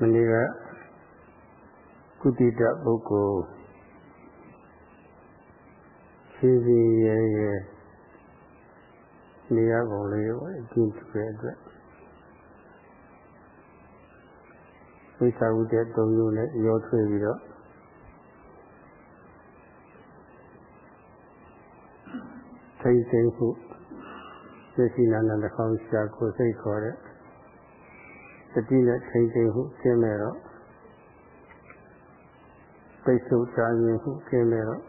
မနေ့ကကုတိတပုဂ္ဂိုလ်စီစီရဲရဲနေရာကုန်လေးကိုအကျဉ်းပြအတွက်ဝိသဝုတ္တသုံးမျိုးနဲ့ရောထွေးပြီးတော့ထိတ်သိမ်းမှုသိရှိနာနာတစ်ခေါက်ရှာကိုစိတ်ခေါ်တဲ့ တတိနဲ့ထိတ်သိမ်းမှုကျင်းမဲ့တော့ပိတ်ဆို့တာရင်မှုကျင်းမဲ့တော့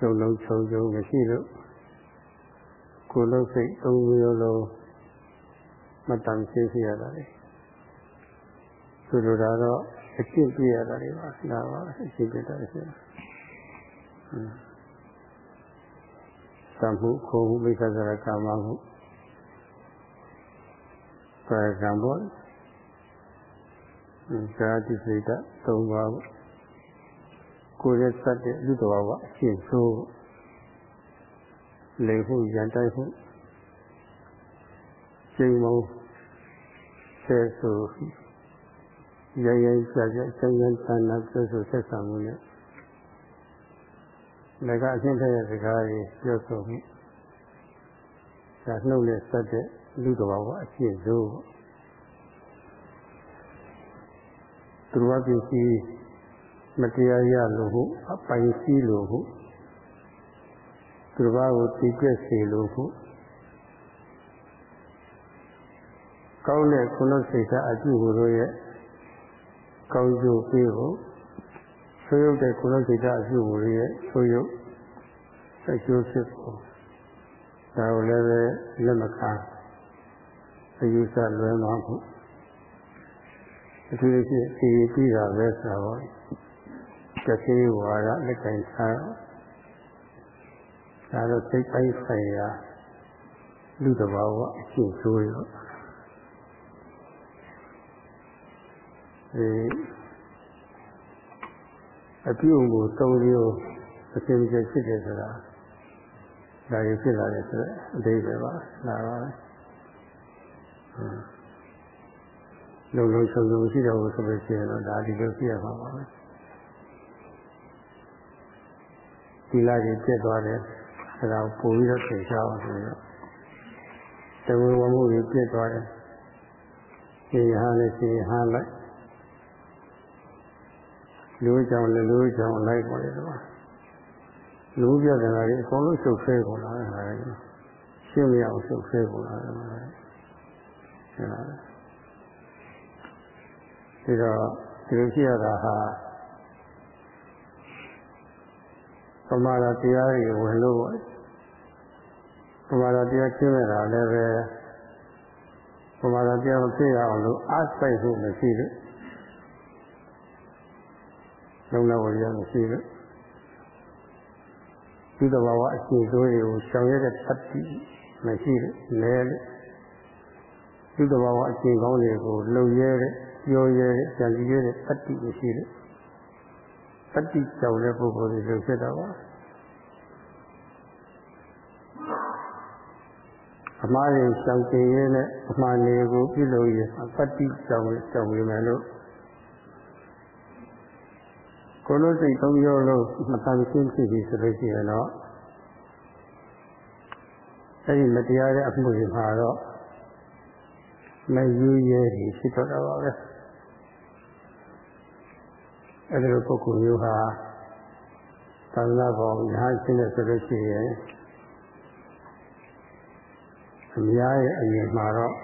လုံးလုံးချုံချုံမရှိလို့ကိုယ်လုံးစိတ်သုံးမျိုးလုံးမတန်ရှင်းစေရတာလေဆိုလိုတာတော့အကျင့်ပြရတာတွေပါဒါပါအကျင့်ပြတာဆိုသံမှုခိုးမှုမိစ္ဆာစရကာမမှု ကာယကံဘောဇာတိစိတ်သုံးပါးကိုယ်ရဲ့စတဲ့လူတော်ဘာအရှင်းဆိုးလေမှုရန်တိုက်မှုချိန်မုံဆဲဆိုရရကြကြဆိုင်ရန်သနာပြောဆိုဆက်ဆံမှုနဲ့လည်းကအရှင်းတဲ့စကားကြီးပြောဆိုမှုဒါနှုတ်နဲ့ဆက်တဲ့ လူတော်ဘာအရှင်းဆိုးသူတော်ပစ္စည်းမတရားရလို့ဟုအပိုင်စီးလို့ဟုသူတော်ကိုတည်ပြည့်စေလို့ဟုကောင်းတဲ့ကုလစိတ်ဓာတ်အကျိုးတို့ရဲ့ကောင်းကျိုးပေးဖို့ဆိုရုပ်တဲ့ကုလစိတ်ဓာတ်အကျိုးတို့ရဲ့ဆိုရုပ်အကျိုးဖြစ်ဖို့ဒါကိုလည်းပဲလက်မခံ အယူဆလွဲမှာမှုအထူးသဖြင့်စီပြီးတာပဲဆိုတော့တတိဝါရလက်ကင်ထားဒါတော့စိတ်ပိုင်းဆိုင်ရာလူတဘာဝအကျင့်ဆိုးရောဒီအပြုံကိုသုံးမျိုးအစဉ်ကြဖြစ်တယ်ဆိုတာဒါရဖြစ်လာတယ်ဆိုတော့အသေးပဲပါလာပါ လုံလုံချုံချုံရှိတော့ဆိုလို့ရှိရင်တော့ဒါဒီလိုပြရမှာပါပဲဒီလာကြီးပြတ်သွားတယ်အဲဒါပို့ပြီးတော့သိချအောင်ဆိုတော့တဝေဝမှုကြီးပြတ်သွားတယ်ရှင်ဟာလည်းရှင်ဟာလိုက်လူကြောင့်လည်းလူကြောင့်လိုက်ပေါ်တယ်တော့လူပြတဲ့ကလေးအကုန်လုံးရှုပ်ဆွဲကုန်လာတယ်ဟာရှင်းမရအောင်ရှုပ်ဆွဲကုန်လာတယ် အဲဒါဒီတော့ဒီလိုရှိရတာဟာပမာဒတရားတွေဝင်လို့ပမာဒတရားကျင့်ရတာလည်းပဲပမာဒတရားမဖြစ်ရအောင်လို့အားစိုက်ဖို့မရှိဘူးလုံးလဝရမရှိဘူးဒီတဘာဝအရှိဆိုးတွေကိုရှောင်ရတဲ့တတိမရှိဘူးလဲလို့ ဒီတဘာဝအရှင်ကောင်းတွေကိုလုံရဲတဲ့ပြောရဲတဲ့ကြံစည်ရဲတဲ့တတိမရှိဘူးတတိကြောင့်လည်းပုဂ္ဂိုလ်တွေလုံဖြစ်တော့ပါအမှားရင်ရှောင်ကျင်ရဲနဲ့အမှားတွေကိုပြုလုပ်ရတတိကြောင့်ရှောင်ရမယ်လို့ကိုလို့စိတ်သုံးရောလို့မတန်ရှင်းဖြစ်ပြီဆိုလို့ရှိရင်တော့အဲ့ဒီမတရားတဲ့အမှုတွေမှာတော့ မယူရဲတွေဖြစ်တော့တာပါပဲအဲ့ဒီလိုပုဂ္ဂိုလ်မျိုးဟာသံဃာဘောင်ညာရှင်းတဲ့ဆိုလို့ရှိရင်အများရဲ့အမြင်မှာတော့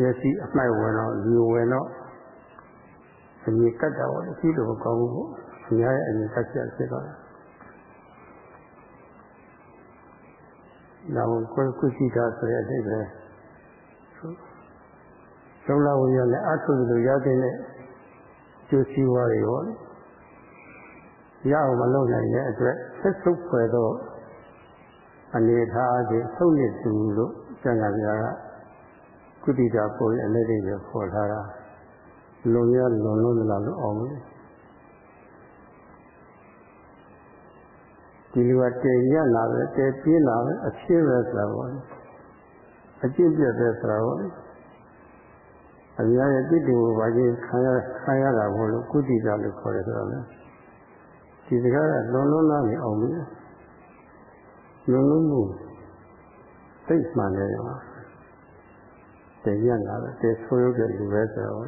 ရစီအမှိုက်ဝင်တော့ယူဝင်တော့အမြင်ကတ်တာပေါ့အရှိလိုမကောင်းဘူးပေါ့အများရဲ့အမြင်ကတ်ချက်ဖြစ်တော့တယ် နောက်ကိုကုသိတာဆိုတဲ့အတိတ်ပဲသုံးလဝိရနဲ့အထုလို့ရတဲ့ကျိုးစီးပွားတွေဟောရအောင်မလုပ်နိုင်တဲ့အတွက်ဆက်ဆုပ်ဖွယ်သောအနေထားအချင်းဆုံးနေသူလို့ကျန်ကပြားကကုတိတာပေါ်ရဲ့အနေနဲ့ပေါ်ထားတာလွန်ရလွန်လို့လာလို့အောင်လို့ ဒီလိုကတည်ရလာပဲတည်ပြင်းလာပဲအဖြစ်ပဲဆိုတာပေါ့အကျင့်ပြတ်ပဲဆိုတာပေါ့အများရဲ့တိတိဝဘာကြီးခံရခံရတာဘို့လို့ကုတိကလို့ခေါ်တယ်ဆိုတော့လေဒီစကားကလုံးလုံးသားနေအောင်ပြီလုံးလုံးမှုသိမှန်တယ်ရောတည်ရလာတယ်တည်ဆိုးရုပ်တဲ့လူပဲဆိုတော့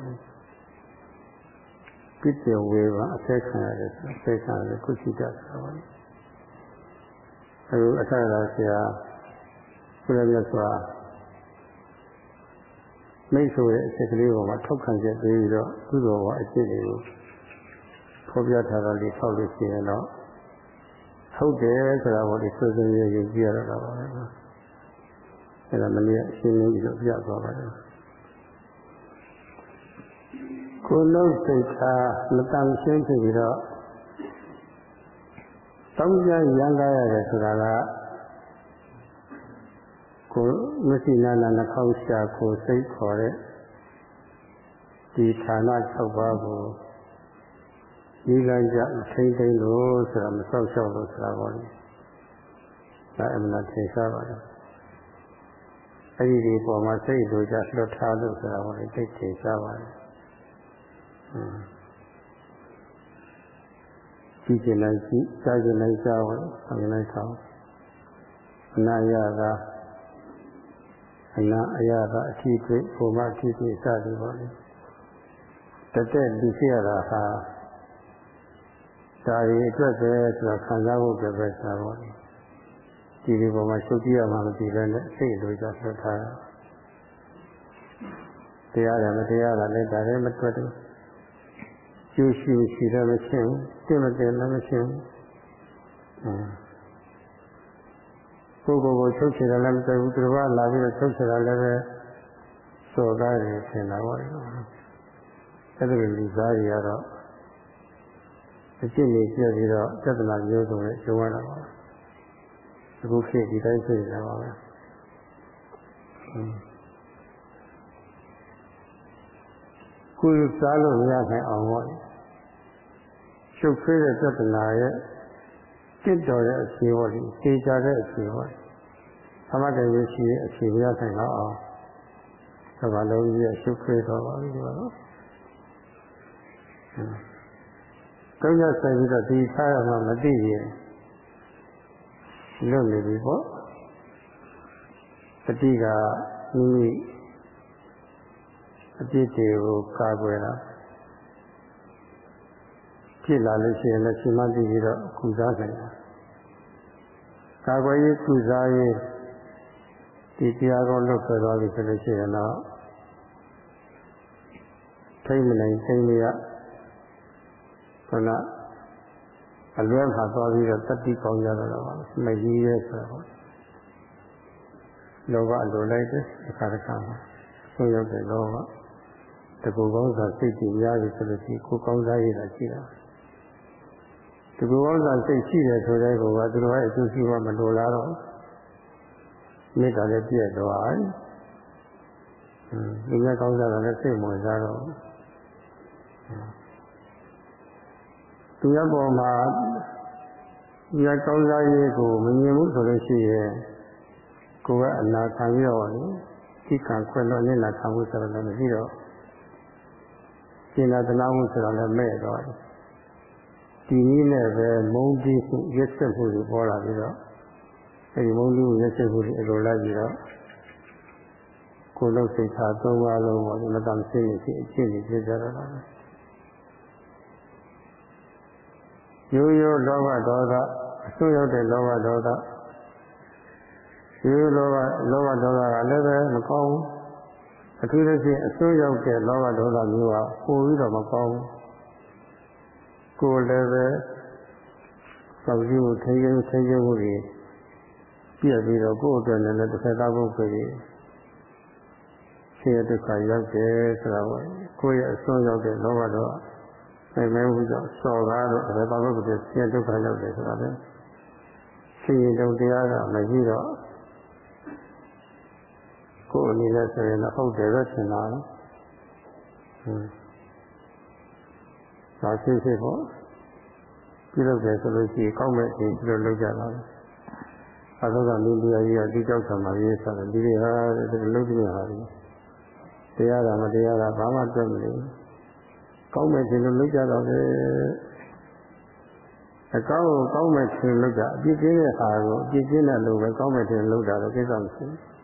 ပြစ်တယ်ဝေပါအသက်ခံရတယ်ဆိုအသက်ခံရတယ်ကုသိတဆိုတော့ အခုအထက်လာဆရာဘုရားမြတ်စွာမိတ်ဆိုတဲ့အချက်ကလေးပေါ်မှာထောက်ခံချက်ပေးပြီးတော့ကုသိုလ်ဘောအကျင့်တွေကိုဖော်ပြထားတာလေးထောက်လို့ရှိရင်တော့ဟုတ်တယ်ဆိုတာကိုဒီဆွေးဆွေးရည်ကြည့်ရတော့တာပါပဲအဲ့ဒါမနေ့အရှင်းလင်းပြီးတော့ပြသွားပါတယ်ကိုယ်လုံးစိတ်ထားမတန်ရှင်းဖြစ်ပြီးတော့ တောင်းကြရန်ကားရတယ်ဆိုတာကကိုမရှိနာနာနှာခေါင်းရှာကိုစိတ်ခေါ်တဲ့ဒီဌာန6ပါးကိုဒီကကြထိမ့်သိမ့်လို့ဆိုတာမဆောက်ရှောက်လို့ဆိုတာပေါ့လေဒါအမှန်ထင်ရှားပါတယ်အဲ့ဒီဒီပေါ်မှာစိတ်တို့ကြလွတ်ထားလို့ဆိုတာပေါ့လေသိထင်ရှားပါတယ် ကြည့်ကျင်လိုက်ကြည့်ကြားကျင်လိုက်ကြားဝင်ဆောင်လိုက်ဆောင်အနာရတာအနာအရသာအထီးတွေ့ဘုံမအထီးတွေ့စသည်ပေါ့လေတသက်လူရှိရတာဟာဒါရီအတွက်ပဲဆိုတာခံစားဖို့ပဲပဲဆိုတာပေါ့လေဒီဒီပေါ်မှာရှုပ်ကြည့်ရမှမသိပဲနဲ့စိတ်လိုကြဆွထားတာတရားတယ်မတရားတာလည်းဒါလည်းမတွက်ဘူး ကျိုးရှိရှိလည်းမရှိဘူးတင့်မတင်လည်းမရှိဘူးကိုယ်ကိုယ်ကိုချုပ်ချယ်တယ်လည်းမသိဘူးသူတော်ကလာပြီးတော့ချုပ်ချယ်တာလည်းပဲစော်ကားတယ်ထင်တာပေါ့လေအဲ့ဒီလူသားတွေကတော့အကျင့်တွေပြည့်ပြီးတော့ပြဿနာမျိုးစုံနဲ့ကျုံရတာပါအခုခေတ်ဒီတိုင်းဖြစ်နေတာပါပဲကိုယ်စားလို့မရနိုင်အောင်ပေါ့ ရှုပ်ခွေးတဲ့ပြဿနာရဲ့တင့်တော်ရဲ့အခြေပေါ့လေသိကြတဲ့အခြေပေါ့သမတ်တယ်ရရှိရဲ့အခြေမရနိုင်တော့အောင်သဘာလုံးကြီးရဲ့ရှုပ်ခွေးတော့ပါပြီဒီတော့ကောင်းရဆိုင်ပြီးတော့ဒီစားရမှမသိရင်လွတ်နေပြီပေါ့တတိကမိမိအပြစ်တွေကိုကာကွယ်တာ ဖြစ်လာလို့ရှိရင်လည်းရှင်မသိပြီးတော့ကုစားနိုင်တာကာကွယ်ရေးကုစားရေးဒီတရားကောလွတ်ဆွဲသွားပြီဆိုလို့ရှိရင်တော့ထိမ့်မနိုင်သိမရခဏအလွဲမှာသွားပြီးတော့တတိကောင်းကြတော့ပါမကြီးရဲဆိုတော့လောဘလိုလိုက်တဲ့အခါတစ်ခါမှာဆိုရောက်တဲ့လောဘတကူကောင်းစားစိတ်ကြီးများပြီဆိုလို့ရှိကိုကောင်းစားရတာရှိတာ တကူကောင်းစားစိတ်ရှိတယ်ဆိုတဲ့ကောကသူတို့ရဲ့အကျိုးရှိမှမလိုလားတော့မေတ္တာလည်းပြည့်သွားတယ်။ဒီကကောင်းစားတာလည်းစိတ်ဝင်စားတော့သူရပေါ်မှာဒီကကောင်းစားရေးကိုမမြင်ဘူးဆိုလို့ရှိရင်ကိုယ်ကအနာခံပြီးတော့လေသိခံခွင့်တော့မျက်နှာခံဖို့ဆိုတော့လည်းမရှိတော့ကျင်နာတနာမှုဆိုတော့လည်းမဲ့တော့ ဒီနည်းနဲ့ပဲမုန်းတိမှုရက်ဆက်မှုတွေပေါ်လာပြီးတော့အဲဒီမုန်းတိမှုရက်ဆက်မှုတွေအလိုလိုက်ပြီးတော့ကိုယ်လုံးစိတ်ထားသုံးပါးလုံးပေါ်ဒီမတန်စိတ်ရှိအချင်းကြီးဖြစ်ကြတော့တာရိုးရိုးလောဘဒေါသအဆူရောက်တဲ့လောဘဒေါသရိုးလောဘလောဘဒေါသကလည်းပဲမကောင်းဘူးအထူးသဖြင့်အဆူရောက်တဲ့လောဘဒေါသမျိုးကပိုပြီးတော့မကောင်းဘူး ကိုယ်လည်းပဲစောင့်ကြည့်မှုထိန်းချုပ်ထိန်းချုပ်မှုတွေပြည့်ပြီးတော့ကိုယ့်အတွက်လည်းတစ်ဖက်သားဖို့ပဲဆင်းရဲဒုက္ခရောက်တယ်ဆိုတာကိုကိုယ့်ရဲ့အစွန်းရောက်တဲ့လောဘဒေါသနိုင်မဲမှုကြောင့်စော်ကားတော့ဘယ်ပါလို့ဖြစ်ဆင်းရဲဒုက္ခရောက်တယ်ဆိုတာလေရှင်ရင်တုံတရားကမရှိတော့ကိုယ်အနေနဲ့ဆိုရင်တော့ဟုတ်တယ်ပဲထင်တာလေ ဟွန်းဒါရှိရှိပေါ့ပြုလုပ်တယ်ဆိုလို့ရှိရင်ကောင်းမဲ့အချိန်ပြုလုပ်ကြတာလေအသောကလူတရားကြီးကဒီကြောက်ဆံမှာရေးစားတယ်ဒီတွေဟာဒီလိုလုပ်ကြရတာလေတရားတာမတရားတာဘာမှတွက်မလို့ကောင်းမယ်ထင်လို့လုပ်ကြတော့လေအကောင်းကိုကောင်းမယ်ထင်လို့ကြအပြစ်ကင်းတဲ့ဟာကိုအပြစ်ကင်းတဲ့လိုပဲကောင်းမယ်ထင်လုပ်တာတော့ကိစ္စမရှိဘူး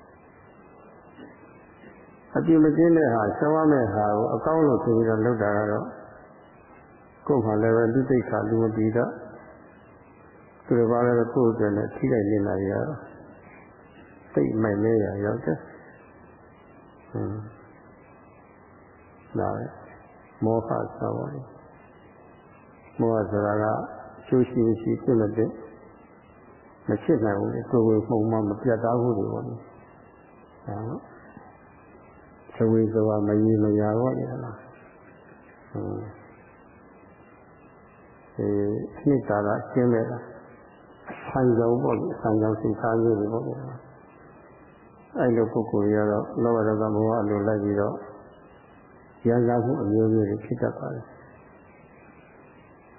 အပြစ်မကင်းတဲ့ဟာရှောင်းရမယ့်ဟာကိုအကောင်းလို့ဆိုပြီးတော့လုပ်တာကတော့ ကိုယ်မှလည်းပဲလူသိက္ခာလူမပြီးတော့သူတို့ဘာလဲကိုယ်အတွက်နဲ့ထိခိုက်နေတာရတော့သိမိုက်နေရရောက်တယ်ဟွန်းဒါပဲမောဟဆိုပါလေမောဟဆိုတာကကျိုးရှိရှိပြည့်မတဲ့မဖြစ်နိုင်ဘူးလေကိုယ်ကိုယ်ပုံမှန်မပြတ်သားဘူးလို့ပေါ့လေဒါတော့သဝေဆိုတာမကြီးမရာတော့လေလားဟွန်း အဲနှစ်သာရရှင်းမဲ့လားဆံကြောင်ပေါ့လေဆံကြောင်စိတ်ထားမျိုးတွေပေါ့လေအဲ့လိုပုဂ္ဂိုလ်ရတော့လောဘဒေါသမောဟအလိုလိုက်ပြီးတော့ရံကားမှုအမျိုးမျိုးတွေဖြစ်တတ်ပါတယ်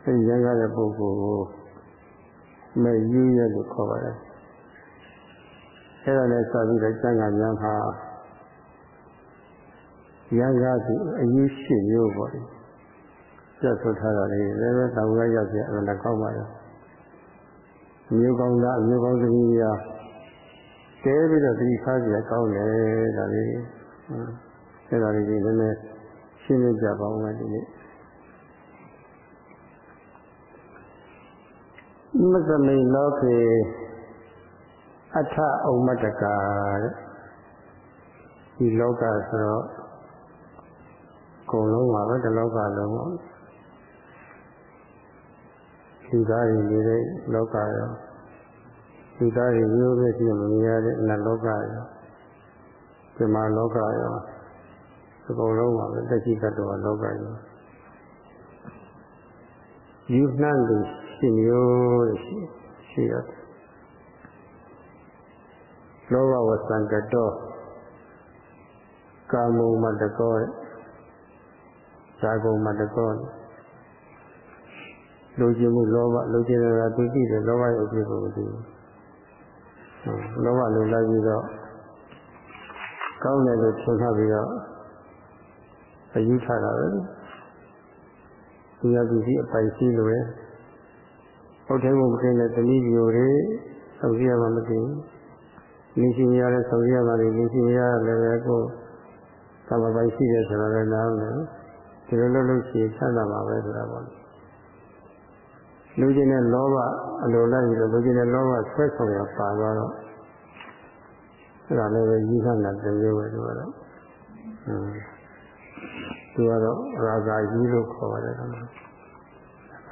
အဲဒီရံကားတဲ့ပုဂ္ဂိုလ်ကိုမဲ့ယူရလို့ခေါ်ပါတယ်အဲ့ဒါလည်းစပြီးတော့ကျမ်းဂန်များမှာရံကားသူအယူရှိမျိုးပေါ့လေ ပြတ်ဆိုထားတာလေလည်းပဲတောင်းရရောက်ပြအဲ့ဒါကောင်းပါရဲ့မျိုးကောင်းလားမျိုးကောင်းသမီးများကျဲပြီးတော့ဒီခါကြီးကောင်းတယ်ဒါလေးအဲ့ဒါလေးကြီးနည်းနည်းရှင်းပြကြပါဦးမယ်ဒီနေ့မသမိလောကေအထဩမတကတဲ့ဒီလောကဆိုတော့ကိုယ်လုံးပါပဲဒီလောကလုံးပါ လူသားတွေနေတဲ့လောကရောလူသားတွေမျိုးပဲရှိမမြင်ရတဲ့အနလောကရောဒီမှာလောကရောအကုန်လုံးပါပဲတက်ရှိတတ်တော်လောကရောယူနှံ့လို့ရှိမျိုးရှိရှိရတယ်လောဘဝသံကတောကာမုံမတကောဇာကုံမတကော လူကျင်မှုလောဘလူကျင်တာသူကြည့်တယ်လောဘရဲ့အဖြစ်ကိုမသိဘူးလောဘလိုလိုက်ပြီးတော့ကောင်းတယ်လို့ထင်ထားပြီးတော့အယူထားတာပဲသူရသူစီအပိုင်ရှိလို့ရဟုတ်တယ်ဘုရားနဲ့တတိယိုတွေဆောက်ရမှမသိဘူးလူရှိမရတဲ့ဆောက်ရမှလည်းလူရှိမရလည်းပဲကိုသမပိုင်ရှိတယ်ဆိုတော့လည်းနားမယ်ဒီလိုလုပ်လို့ရှိရင်ဆန္ဒမှာပဲဆိုတာပေါ့ လူချင်းတဲ့လောဘအလိုလိုက်ပြီးတော့လူချင်းတဲ့လောဘဆွဲဆောင်ရပါသွားတော့အဲ့ဒါလည်းပဲကြီးခန့်တာတမျိုးပဲသူကတော့ဟွန်းသူကတော့ရာဇာကြီးလို့ခေါ်ပါတယ်ကွာအဲ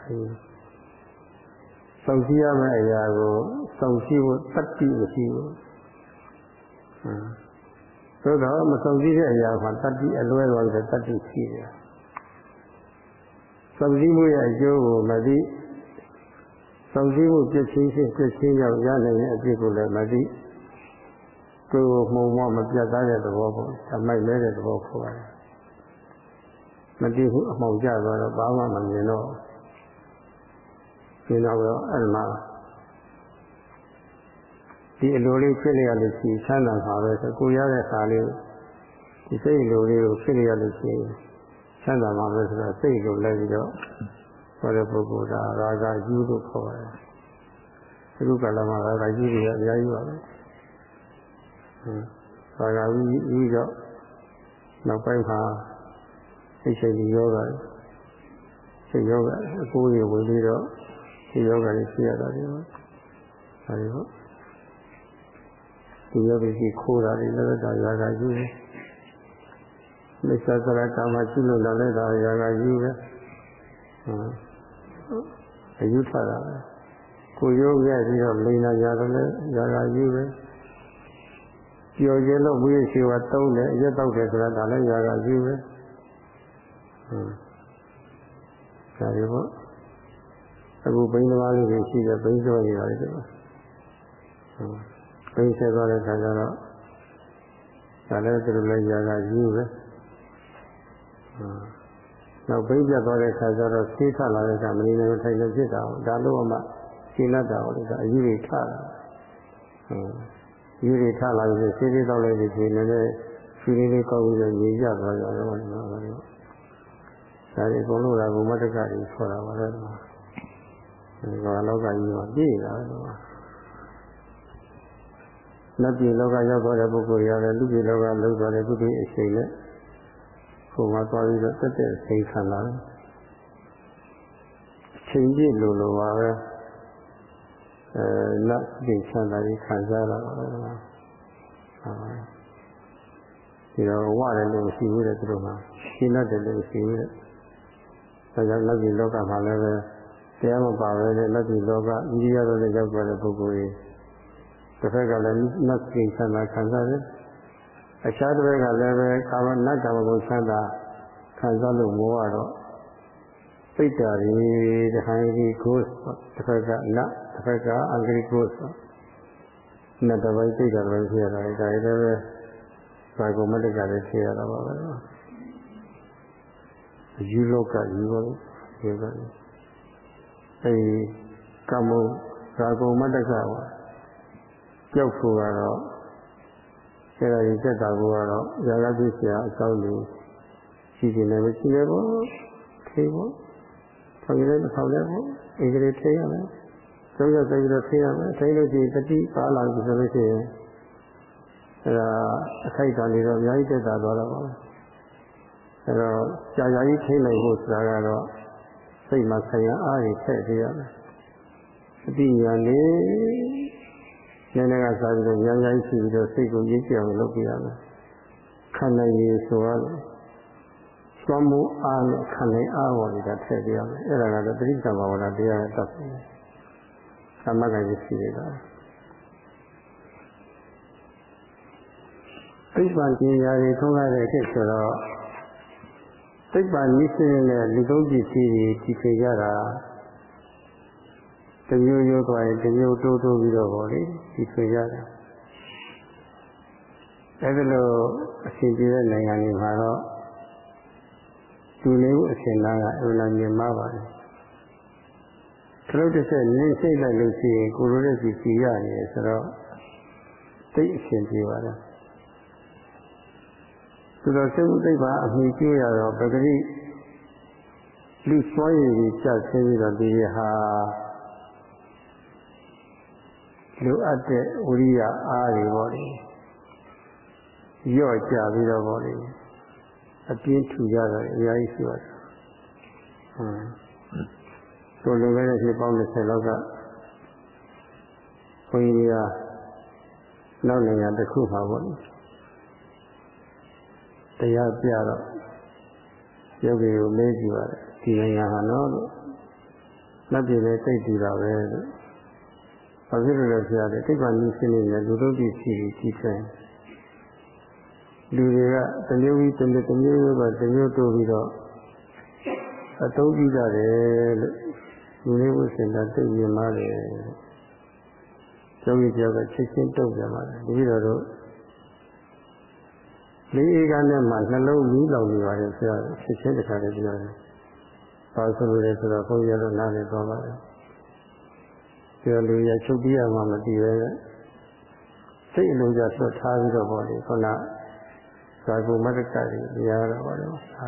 ဒီစောင့်ကြည့်ရမယ့်အရာကိုစောင့်ကြည့်ဖို့တတိမရှိဘူးဟွန်းသို့တော့မစောင့်ကြည့်တဲ့အရာကတတိအလွဲသွားတဲ့တတိရှိတယ်စောင့်ကြည့်မှုရဲ့အကျိုးကိုမသိ စောင့်ကြည့်မှုပြည့်ချင်းချင်းပြည့်ချင်းရောက်ရနိုင်တဲ့အဖြစ်ကိုလည်းမသိကိုယ်မှုံမမပြတ်သားတဲ့သဘောပေါ့အမိုက်လဲတဲ့သဘောခေါ်ပါတယ်မတည်ဘူးအမှောင်ကျသွားတော့ဘာမှမမြင်တော့ဒီတော့အဲ့မှာဒီအလိုလေးဖြစ်နေရလို့ရှိရင်ဆန်းတာပါပဲဆိုကိုရတဲ့ခါလေးဒီစိတ်လိုလေးကိုဖြစ်နေရလို့ရှိရင်ဆန်းတာပါပဲဆိုတော့စိတ်လိုလဲပြီးတော့ ဟောတဲ့ပုဂ္ဂိုလ်ကရာဂယူလို့ခေါ်ပါတယ်အခုကလည်းမှာရာဂယူတွေအများကြီးပါပဲဟွန်းရာဂယူယူတော့နောက်ပိုင်းမှာစိတ်စိတ်ဒီယောဂစိတ်ယောဂအကိုးရဝင်ပြီးတော့ဒီယောဂတွေရှိရတာဒီပေါ့အဲဒီပေါ့ဒီယောဂကြီးခိုးတာတွေလည်းဒါရာဂယူတယ်မိစ္ဆာကရတာမှာရှိလို့လည်းဒါရာဂယူပဲဟွန်း အယူထတာပဲကိုယောဂပြီးတော့လိန်လာကြတယ်လည်းရာဂယူပဲကြော်ကျလို့ဝိသေရှိဝတုံးတယ်အရက်တောက်တယ်ဆိုတာဒါလည်းရာဂယူပဲဒါတွေပေါ့အခုဘိန်းသမားလေးတွေရှိတယ်ဘိန်းစောနေတာလေဒီမှာဘိန်းဆဲသွားတဲ့ခါကျတော့ဒါလည်းသူတို့လည်းຢာကယူပဲ နောက်ဘိန်းပြတ်သွားတဲ့ခါကျတော့ဆေးထလာတဲ့အခါမနေနိုင်ထိုင်နေဖြစ်တာဒါလို့မှရှင်းလက်တာဟုတ်တယ်အယူတွေထတာယူတွေထလာပြီးဆေးသေးတော့လည်းဒီနည်းနည်းဖြူလေးလေးကောက်ပြီးတော့ရေရသွားကြတယ်ဘာလို့လဲဒါဒီအကုန်လုံးကဘုမတက္ကကြီးခေါ်တာပါလေဒီကလောကကြီးမှာပြည့်လာတယ်ကွာနတ်ပြည်လောကရောက်သွားတဲ့ပုဂ္ဂိုလ်ရတယ်လူပြည်လောကလောက်သွားတဲ့ပုဂ္ဂိုလ်အချိန်နဲ့ ကိုယ်မှာသွားပြီးတော့တက်တဲ့စိတ်ခံလာတယ်အချိန်ပြည့်လိုလိုပါပဲအဲနတ်ပြည်ချမ်းသာကြီးခံစားလာတာပါဟာဒီတော့ဝရတယ်လို့မရှိဘူးတဲ့သူတို့မှာရှင်းတတ်တယ်လို့မရှိဘူးတဲ့ဒါကြောင့်လက်ပြည်လောကမှာလည်းပဲတရားမပါပဲတဲ့လက်ပြည်လောကဣရိယာတို့လည်းရောက်သွားတဲ့ပုဂ္ဂိုလ်ကြီးတစ်ဖက်ကလည်းနတ်ကိစ္စနာခံစားတယ် အခြားတစ်ဖက်ကလည်းပဲကာမနတ်ကာမဂုဏ်ဆန္ဒခံစားလို့မောရတော့စိတ်ဓာတ်ရီတခါကြီးကိုတစ်ဖက်ကနတ်တစ်ဖက်ကအင်္ဂလိပ်ကိုနတ်တစ်ပိုင်းစိတ်ဓာတ်တစ်ပိုင်းဖြစ်ရတာဒါလည်းပဲဘာကုမတ္တကလည်းဖြစ်ရတာပါပဲအယူလောကယူပါလို့ပြောတာအဲဒီကမ္မဘာကုမတ္တကပါကြောက်ဖို့ကတော့ ဆရာကြီးတက်တာကတော့ဇာကပိဆရာအကောင်းကြီးရှိနေတယ်မရှိရဘူးထေဖို့ဆောင်းရတဲ့ဆောင်းလဲပေါ့အင်္ဂလိပ်ထေရမယ်သုံးရသိပြီးတော့ထေရမယ်ထေလို့ရှိရင်တတိပါလာပြီဆိုလို့ရှိရင်အဲဒါအခိုက်အတန့်တွေတော့အများကြီးတက်တာသွားတော့ပါအဲတော့ကြာကြာကြီးထိနိုင်ဖို့ဆိုတာကတော့စိတ်မှာဆရာအားတွေထည့်ပေးရမယ်အတိညာလေး နည်းနည်းကစားပြီးတော့ညာညာရှိပြီးတော့စိတ်ကိုရည်ကြည်အောင်လုပ်ပြရမယ်ခန္ဓာရည်ဆိုရလို့သွမ်းမှုအားနဲ့ခန္ဓာအားပေါ်နေတာထည့်ပြရမယ်အဲ့ဒါကတော့ပရိစ္ဆာဘာဝနာတရားရဲ့တပ်တယ်သမဂ္ဂကြီးရှိနေတာသိပ္ပံပညာတွေထုံးလာတဲ့ခေတ်ဆိုတော့သိပ္ပံနည်းစနစ်နဲ့လူသုံးပစ္စည်းတွေတည်ခေကြတာ တမျိုးရိုးသွားရင်တမျိုးတိုးတိုးပြီးတော့ဗောလေဒီဆွေရတယ်အဲဒီလိုအရှင်ပြည့်တဲ့နိုင်ငံတွေမှာတော့လူနေမှုအရှင်သားကအမှန်မြင်မှားပါတယ်ခလုတ်တစ်ဆက်နင်းစိတ်လိုက်လို့ရှိရင်ကိုလိုတဲ့စီစီရနေဆိုတော့သိအရှင်ပြေပါတယ်သူတော်စိတ်မှုသိပါအမိကျိုးရတော့ပဂတိလူစွမ်းရည်ကြီးကြဆင်းပြီးတော့ဒီရဟာ လိုအပ်တဲ့ဝိရိယအားတွေပေါ့လေရော့ကြပြီးတော့ပေါ့လေအပြင်းထူကြတော့အများကြီးရှိပါတယ်ဟွန်းတို့လိုပဲဖြစ်ပေါင်း20လောက်ကဘုန်းကြီးကနောက်နိုင်ငံတစ်ခုမှာပေါ့လေတရားပြတော့ယောဂီကိုမေးကြည့်ပါတယ်ဒီနိုင်ငံဟာနော်လို့လက်ပြလည်းသိတည်တာပဲလို့ ဘာဖြစ်လို့လဲဆရာတဲ့တိဗ္ဗာန်ကြီးရှင်းနေတယ်လူတို့ဒီရှိပြီးကြီးတယ်လူတွေကတမျိုးကြီးတမျိုးတမျိုးကတမျိုးတိုးပြီးတော့အသုံးပြုကြတယ်လို့လူလေးဝိစင်တာသိမြင်ပါတယ်ကျောင်းကြီးကျောင်းကချက်ချင်းတုတ်ကြပါတယ်ဒီလိုတော့လေးအေးကနဲ့မှနှလုံးမီးလောင်နေပါတယ်ဆရာချက်ချင်းတခါတည်းပြောတယ်ဘာဆိုလို့လဲဆိုတော့ဘုန်းကြီးတို့နားလည်သွားပါတယ် ကျော်လူရချုပ်ပြရမှမသိပဲစိတ်အလုံးကြဆွတ်ထားပြီးတော့ပေါ့လေခုနဇာကုမတ္တကတွေရတာပါတော့ဟာ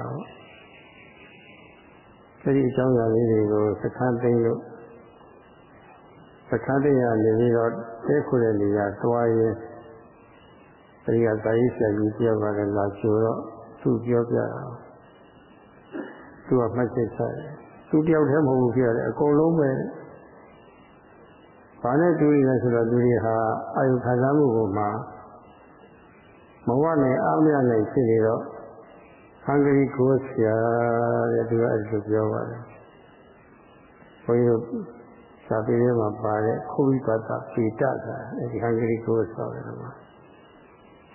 အဲဒီအကြောင်းအရာလေးတွေကိုစခန်းသိမ်းလို့စခန်းသိမ်းရနေပြီးတော့တဲခုတဲ့နေရာသွားရင်အဲဒီကသာယိဆရာကြီးပြောပါတယ်လာချိုတော့သူပြောပြတာသူကမှတ်ချက်ချတယ်သူတယောက်တည်းမဟုတ်ဘူးဖြစ်ရတယ်အကုန်လုံးပဲ ဘာနဲ့တွေ့ရလဲဆိုတော့လူတွေဟာအာယုခံစားမှုကိုမှမဝနိုင်အားမရနိုင်ဖြစ်နေတော့ဟန်ဂရီကိုဆရာတဲ့သူကအဲ့လိုပြောပါတယ်ဘုန်းကြီးတို့စာပေထဲမှာပါတဲ့ခုဝိပတ္တပိတ္တကအဲ့ဒီဟန်ဂရီကိုဆိုတယ်မှာ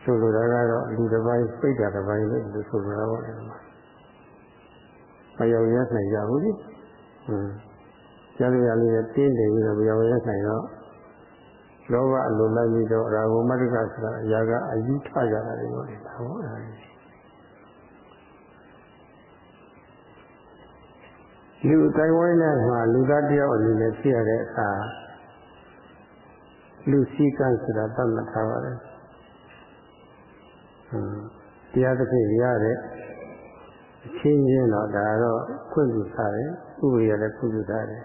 ဆိုလိုတာကတော့လူတစ်ပိုင်းပိဋကတစ်ပိုင်းလို့ဆိုလိုတာပေါ့လေမှာမရောက်ရနိုင်ကြဘူးလေဟွန်း ကြားရရလေးနဲ့တင်းတယ်ပြီးတော့မရောက်ရနိုင်တော့လောဘအလိုလိုက်ပြီးတော့ရာဂုမတ္တကဆိုတာအရာကအယူထကြတာတွေပေါ့လေဒါပေါ့အဲလူတိုင်းဝိုင်းနဲ့မှာလူသားတယောက်အနေနဲ့ဖြစ်ရတဲ့အခါလူစည်းကမ်းဆိုတာသတ်မှတ်ထားပါတယ်။ဟွန်းတရားသဖြင့်ရတဲ့အချင်းချင်းတော့ဒါတော့ခွင့်ပြုထားတယ်ဥပဒေရလည်းခွင့်ပြုထားတယ်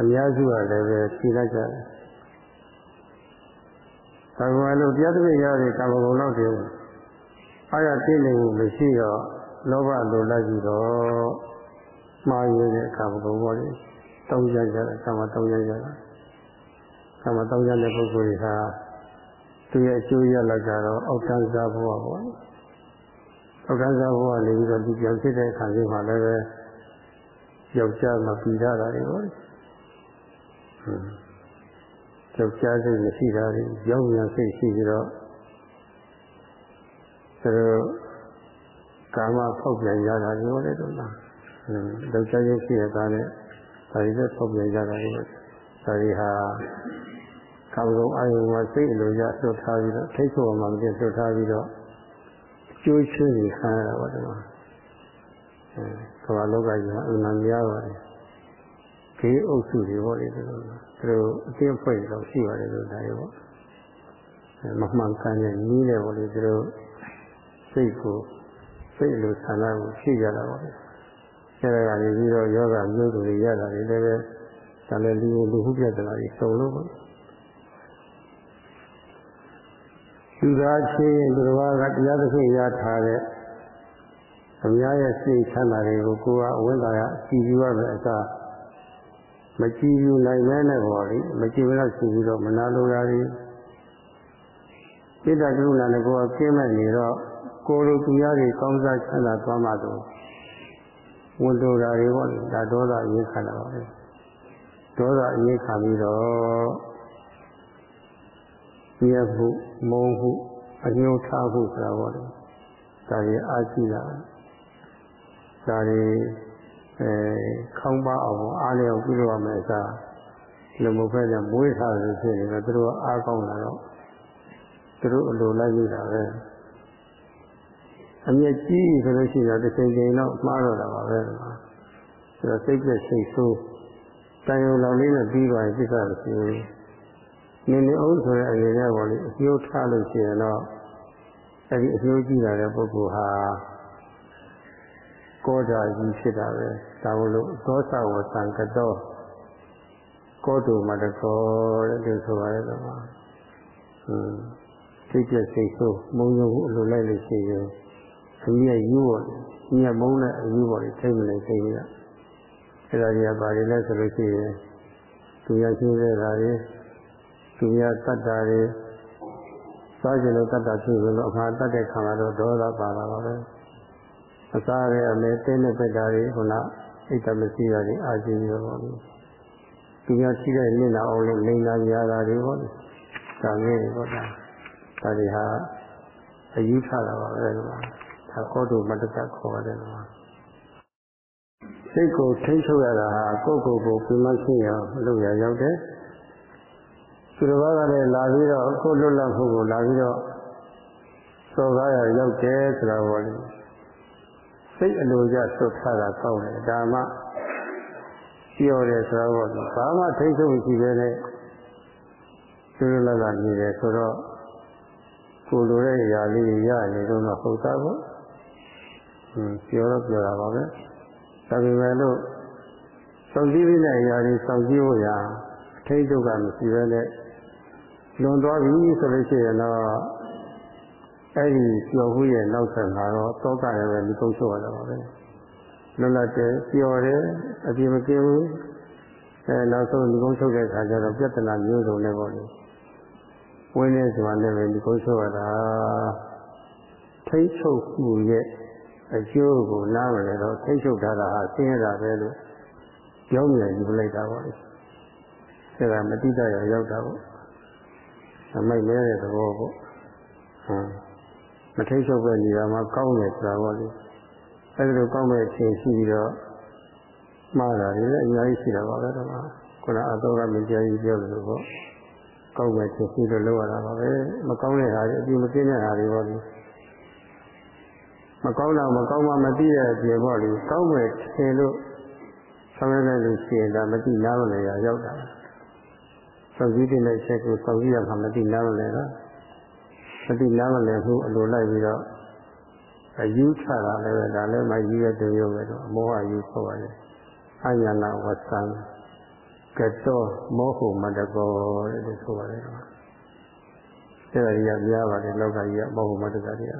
အများစုကလည်းပဲဖြေလိုက်ကြတယ်ဘာမှလို့တရားသဖြင့်ရတဲ့ကာမဂုဏ်တော့တည်းအားရသိနေမှုမရှိတော့လောဘလိုလိုက်ပြီးတော့မှားရတဲ့ကာမဂုဏ်ပေါ်တယ်တောင်းကြကြတာကာမတောင်းကြကြတာကာမတောင်းကြတဲ့ပုဂ္ဂိုလ်တွေဟာသူရဲ့အကျိုးရလိုက်ကြတော့အောက်တန်းစားဘဝပေါ့အောက်တန်းစားဘဝနေပြီးတော့ဒီပြောင်းဖြစ်တဲ့အခါကြီးမှာလည်းပဲယောက်ျားမပြီးတာတွေပေါ့ ယောက်ျားစိတ်မရှိတာတွေရောက်ရစိတ်ရှိပြီးတော့သူတို့ကာမဖောက်ပြန်ရတာတွေလေတော့လားယောက်ျားရုပ်ရှိတဲ့သားနဲ့ဒါတွေလည်းဖောက်ပြန်ရတာတွေဒါတွေဟာကာမဂုဏ်အာယုံမှာစိတ်အလိုရလွတ်ထားပြီးတော့ထိတ်ဆုံးမှမပြတ်လွတ်ထားပြီးတော့ကျိုးချွေးနေခံရတာပေါ့ဒီမှာအဲကမ္ဘာလောကကြီးမှာအမှန်များပါတယ် ခေအုပ်စုတွေပေါ့လေသူတို့သူတို့အသိအဖွဲ့တော့ရှိပါတယ်လို့ဒါတွေပေါ့မမှန်ကန်တဲ့နီးတယ်ပေါ့လေသူတို့စိတ်ကိုစိတ်လိုဆန္ဒကိုရှိကြတာပေါ့လေအဲဒါကနေပြီးတော့ယောဂမျိုးစုတွေရတာတွေလည်းပဲဒါလည်းလူလူဟုပြဿနာတွေစုံလို့ပေါ့လူသားချင်းသူတော်ကတရားသဖြင့်ရထားတဲ့အများရဲ့စိတ်ချမ်းသာတွေကိုကိုယ်ကအဝိဇ္ဇာကကြည်ပြီးရမယ်အစား မကြည်ယူနိုင်မဲနဲ့ပေါ့လေမကြည်ဘဲတော့ရှိပြီးတော့မနာလိုတာတွေစိတ္တကရုဏာနဲ့ကိုယ်ကကင်းမဲ့နေတော့ကိုယ်လိုသူများတွေကောင်းစားချမ်းသာသွားမှတော့ဝန်တိုတာတွေပေါ့လေဒါဒေါသအရေးခံတာပါပဲဒေါသအရေးခံပြီးတော့မြတ်မှုမုံမှုအညှိုးထားမှုဆိုတာပေါ့လေဒါတွေအားရှိတာဒါတွေ အဲခေါင်းပါအောင်အားလျောက်ပြုလုပ်ရမယ်အစားလူမဖက်နဲ့မွေးထားတယ်ဖြစ်နေတော့သူတို့အားကောင်းလာတော့သူတို့အလိုလိုက်နေတာပဲအမျက်ကြီးဆိုလို့ရှိရင်တစ်ချိန်ချိန်တော့မှားတော့တာပါပဲဆိုတော့စိတ်ပြည့်စိတ်ဆိုးတန်ရုံလောင်လေးနဲ့ပြီးသွားရင်ပြစ်တာမရှိဘူးနင်းနေအောင်ဆိုတဲ့အနေနဲ့ပေါ့လေအကျိုးထားလို့ရှိရင်တော့အဲဒီအကျိုးကြည့်လာတဲ့ပုဂ္ဂိုလ်ဟာ ကောဓာကြီးဖြစ်တာပဲဒါမလို့သောသဝသံကတောကောတုမတကောတဲ့ဒီဆိုပါရဲ့တော့ဟွန်းစိတ်ပြစိတ်ဆိုးမုံရုံအလိုလိုက်လို့ရှိရင်သူရဲ့ယူပေါ်ညက်မုံနဲ့အယူပေါ်ထိမ့်မနေသိရအဲ့ဒါကြီးကဘာတွေလဲဆိုလို့ရှိရင်သူရရှိတဲ့ဓာတ်တွေသူများတတ်တာတွေစားကြလို့တတ်တာဖြစ်လို့အခါတတ်တဲ့ခါမှာတော့ဒေါသပါလာပါပဲ အစားရအမဲတင်းတဲ့ပက်တာတွေခုနအိတ်တမရှိရတွေအာရှိရောပေါ့လေသူများရှိတဲ့နင့်နာအောင်လို့လိန်နာကြတာတွေပေါ့လေဒါမျိုးတွေပေါ့ဒါဒါတွေဟာအယူထတာပါပဲကွာဒါကောတုမတ္တခေါ်ရတယ်ကွာစိတ်ကိုထိ ंछ ုပ်ရတာဟာကိုယ့်ကိုယ်ကိုပြမရှင်းရလို့ရရောက်တယ်သူတော်ဘာကလည်းလာပြီးတော့ကိုလွတ်လပ်ဖို့ကိုလာပြီးတော့စော်ကားရရောက်တယ်ဆိုတာပေါ့လေ စိတ်အလိုကျဆွတ်ထားတာကောင်းတယ်ဒါမှပြောတယ်ဆိုတော့ဘာမှထိတ်ဆုံးရှိပဲနဲ့သူလွတ်လပ်ကနေတယ်ဆိုတော့ကိုလိုတဲ့အရာလေးရနေတော့ဟုတ်သားပေါ့ဟင်းပြောတော့ပြောတာပါပဲဒါပေမဲ့လို့စောင့်ကြည့်ပြီးတဲ့အရာတွေစောင့်ကြည့်ဖို့ရာအထိတ်ဒုက္ခမရှိပဲနဲ့လွန်သွားပြီဆိုလို့ရှိရင်တော့ အဲ့ဒီပျော်မှုရဲ့နောက်ဆက်မှာတော့တောကလည်းပဲဒီကုန်းချုပ်ရတာပါပဲလွတ်လပ်တယ်ပျော်တယ်အပြည့်မကင်းဘူးအဲနောက်ဆုံးဒီကုန်းချုပ်တဲ့အခါကျတော့ပြဿနာမျိုးစုံနဲ့ပေါ့လေဝင်းနေဆိုတာလည်းပဲဒီကုန်းချုပ်ရတာထိတ်ချုပ်မှုရဲ့အကျိုးကိုနားမလဲတော့ထိတ်ချုပ်ထားတာဟာဆင်းရဲတာပဲလို့ပြောမြင်ယူလိုက်တာပေါ့လေအဲဒါမတိတရရောက်တာပေါ့အမိုက်လဲတဲ့သဘောပေါ့ဟမ် မထိတ်ချုပ်ပဲနေတာမှကောင်းတယ်ဆိုတာပေါ့လေအဲဒီလိုကောင်းတဲ့အချိန်ရှိပြီးတော့မှားတာတွေလည်းအများကြီးရှိတာပါပဲတော့ခုနအသောကမတရားကြီးပြောလို့ပေါ့ကောင်းပဲချက်ရှိလို့လောက်ရတာပါပဲမကောင်းတဲ့ဟာတွေအပြင်မကင်းတဲ့ဟာတွေပေါ့လေမကောင်းတော့မကောင်းမှမသိတဲ့အပြင်ပေါ့လေကောင်းပဲထင်လို့ဆောင်ရတဲ့လူရှိရင်ဒါမသိနားမလည်ရရောက်တာစောင့်ကြည့်တဲ့ချက်ကိုစောင့်ကြည့်ရမှမသိနားမလဲတော့ မသိနားမလဲဘူးအလိုလိုက်ပြီးတော့အယူထတာလည်းပဲဒါလည်းမယူရတဲ့ရုပ်ပဲတော့မောဟယူခေါ်ပါလေအာယနာဝဆံကတောမောဟုမတကောတဲ့လို့ဆိုပါတယ်အဲ့ဒါကြီးကများပါတယ်လောကကြီးကမောဟုမတကတွေက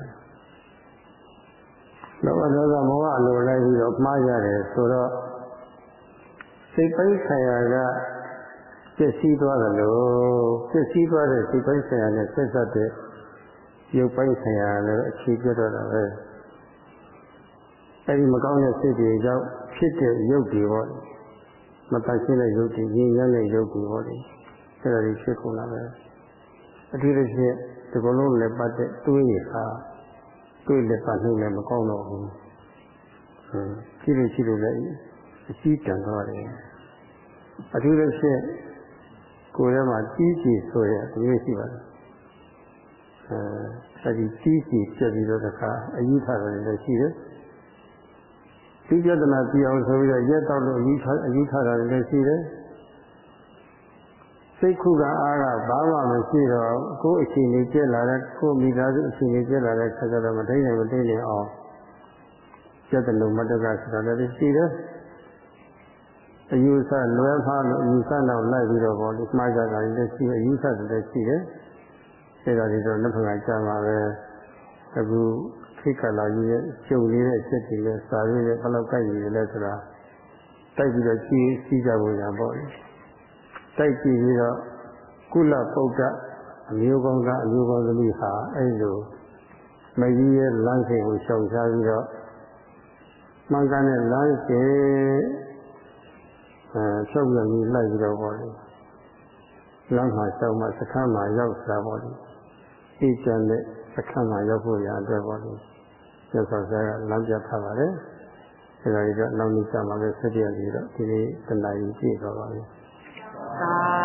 လောဘဒေါသမောဟလိုလိုက်ပြီးတော့မှားရတယ်ဆိုတော့စိတ်ပိုင်းဆိုင်ရာကပြည့်စည်သွားတယ်လို့ပြည့်စည်သွားတဲ့စိတ်ပိုင်းဆိုင်ရာနဲ့ဆက်ဆက်တဲ့ ရုပ်ပိုင်းဆိုင်ရာလည်းအခြေပြတော့တာပဲအဲဒီမကောင်းတဲ့စိတ်တွေကြောင့်ဖြစ်တဲ့ရုပ်တွေပေါ့မတန်ရှင်းတဲ့ရုပ်တွေရင်းရတဲ့ရုပ်တွေပေါ့လေအဲဒါတွေဖြစ်ကုန်လာပဲအထူးသဖြင့်ဒီကုလုံးလည်းပတ်တဲ့တွေးရဟာတွေးလည်းပတ်လို့လည်းမကောင်းတော့ဘူးဟင်းရှိလို့ရှိလို့လည်းအကြီးတန်သွားတယ်အထူးသဖြင့်ကိုယ်ထဲမှာကြီးကြီးဆိုရဒီလိုရှိပါတယ် အဲဒီကြီးကြီးပြက်ပြီးတော့တခါအယူထားတယ်လည်းရှိတယ်ဒီပြဿနာပြအောင်ဆိုပြီးတော့ရက်တော့လို့အယူထားအယူထားတာလည်းရှိတယ်စိတ်ခုကအားကဘာမှမရှိတော့ကိုယ်အချိန်လေးကျက်လာတဲ့ကိုယ်မိသားစုအချိန်လေးကျက်လာတဲ့ခါကျတော့မထိနိုင်မသိနိုင်အောင်ကျက်တယ်လို့မတက်ကဆိုတာလည်းရှိတယ်အယူဆလွဲမှားလို့အယူဆတော့လိုက်ပြီးတော့ဘောဒီမှားကြတာလည်းရှိတယ်အယူဆတယ်လည်းရှိတယ် အဲဒါတွေတော့နှစ်ဖက်ကကြာမှာပဲအခုခိကလာကြီးရဲ့ကျုံနေတဲ့ချက်တွေနဲ့စာရင်းနဲ့ဘယ်လောက်ကြိုက်နေလဲဆိုတာတိုက်ပြီးတော့ကြည့်စီးကြဖို့ရပေါ့လေတိုက်ကြည့်ပြီးတော့ကုလပုဒ်ကအမျိုးကောင်းကအမျိုးကောင်းသမီးဟာအဲ့လိုမကြီးရဲ့လမ်းစဉ်ကိုရှောင်ရှားပြီးတော့မှန်ကန်တဲ့လမ်းစဉ်အဲရှောက်ရည်လိုက်ပြီးတော့ပေါ့လေလမ်းမှာရှောက်မှစခန်းမှာရောက်တာပေါ့လေ အေးချမ်းတဲ့စခန်းမှာရောက်ဖို့ရအတွက်ပေါ့လေကျဆောဆရာကလမ်းပြထားပါတယ်အဲဒါကြီးတော့နောက်နေ့ကျမှလည်းဆက်ပြရပြီးတော့ဒီနေ့တနာရီပြည့်သွားပါပြီသာဓုသာဓုသာ